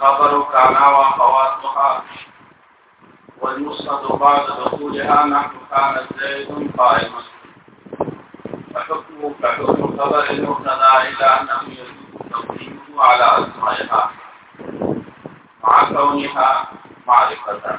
خبر كانا وخواتها والمصد بعد دخولها نحن كان زيد قائما فحكمه كحكم خبر المبتدا إلا أنه يجوز تقديمه على أسمائها مع كونها معرفة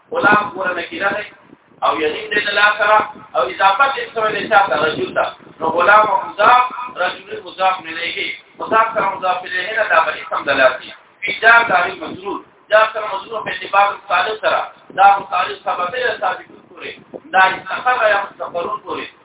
غلام کور نه کیره دی او یلین دی لا سره او اضافه دې سره دې چاته رجل دا نو غلام او مضاف رجل مضاف نه لګي مضاف سره مضاف الیه نه دا به اسم دلالتي فی جا تعریف مجرور جا سره مجرور په اعتبار متعلق سره دا متعلق سبب دی ثابت پورې دا استخره یا مستقرون پورې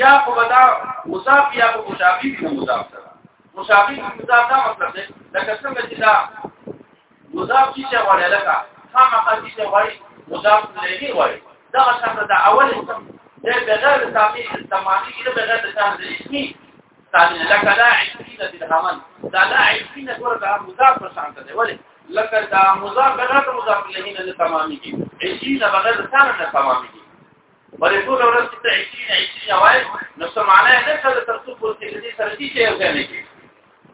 یا په بدا مضاف یا په مشابه کې مضاف سره مشابه کې مضاف دا مطلب دی لکه څنګه چې دا مضاف چې څه وړي لکه هغه قضیه چې وړي مضاف لري وړي دا څنګه دا اول اسم د بغیر تابع استعمالي د بغیر د ځان د اسمي ثاني لکه لا عشرين درهمن دا لا عشرين ورته مضاف په شان دی ولی لکه دا مضاف بغیر مضاف لري نه تمامي کې عشرين بغیر ثاني نه تمامي ولې ټول ورځ ته 20 20 اوای نو څه معنی نه څه تر څو پورې چې دې سره دې یو ځای نه کی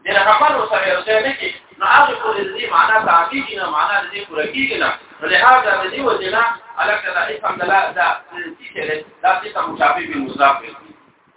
دې رحمان سره یو ځای نه کی نو هغه پورې دې معنی ته حقیقي نه معنی دې پوره کیږي نه لهدا دې وجنا الکه دا اسم دلا دا چې دا چې مشابه به مضاف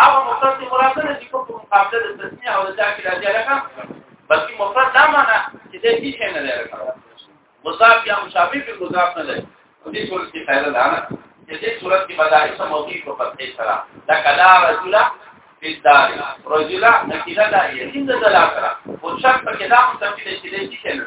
هغه مفرد چې مراد نه دي کوم مقابله د تسنیه او د ذکر راځي لکه بلکې مفرد دا معنا چې د دې څه نه لري مضاف یا مشابه په مضاف نه لري په دې صورت کې فائدہ ده نه چې دې صورت کې بدایي سم او کې په پته سره دا کلا رجل بالدار رجل نکیلا دا یې د دلالت سره او شک په کلام تفصیل چې دې څه نه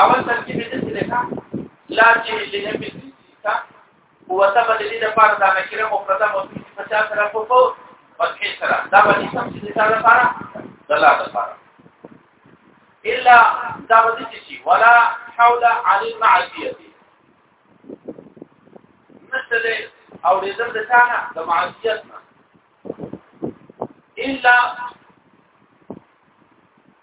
اول ترکیب دې څه ده لا چې دې نه پېږي تا هو سبب دې د پاره دا نکره مفرده مو په چا سره په پو پکې سره دا باندې سم چې دا لپاره دلا لپاره الا دا باندې چې ولا حول علی المعصیه نشته او دې د ثانه د معصیت نه الا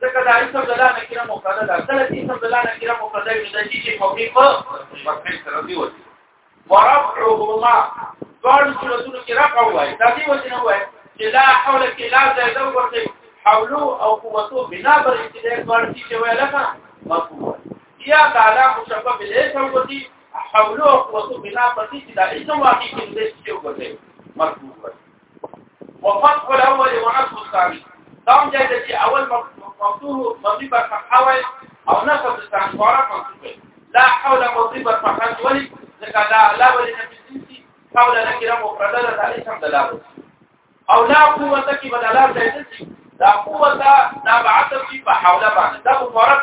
ځکه دا اسم د لا نکره مفرده ده کله چې اسم د لا نکره مفرده وي د چې مبني په مفعول سره دی وځي ورفعهما دوړ صورتونو کې رفع وای دا دی وځي نه وای چې لا حول کې لا زائده ورته حولو او قوتو بنا بر ابتداء دوړ چې وای لکه مفعول یا دا لا مشبب الیس وځي حولو او قوتو بنا پر چې دا اسم واقع کې دې چې وځي مفعول وفتح الاول ونصب الثاني دا هم جاي چې اول مفتوح مضيب الفتحه وي او نصب الثاني مبارک منصوب وي لا حول مضيب الفتحه ولي ځکه دا لا ولي نه بيسي حول نکره مفرده ده دا اسم دلاله او لا قوت کې بدلات دی دا قوت دا بعث کې په حوله باندې دا مبارک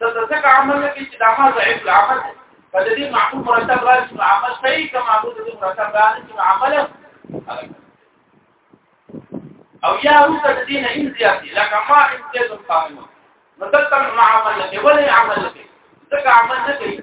ته ځکه عمل نه کوي چې دا ما ضعیف العمل دی په دې معقول مرتب راځي چې عمل صحیح کما معقول دې مرتب راځي چې عمل او یا هو ته دې نه ان زیاتې لکه ما ان دې ته قائم مطلب عمل نه کوي ولې عمل نه کوي ځکه عمل نه کوي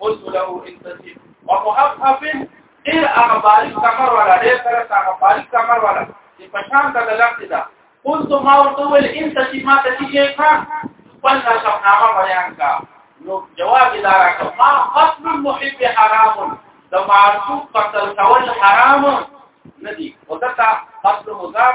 قلت له انتسيب ومحفف ډیر هغه باریک کمر والا ډیر سره هغه باریک کمر والا چې پشان ته لګتی دا اوس ته ما ورته ول ان تسی ما تسی کې ښا خپل نشم نامه بیان کا نو جواب اداره کا ما قتل المحب حرام د معصوم قتل کول حرام ندي او دا قتل مضاف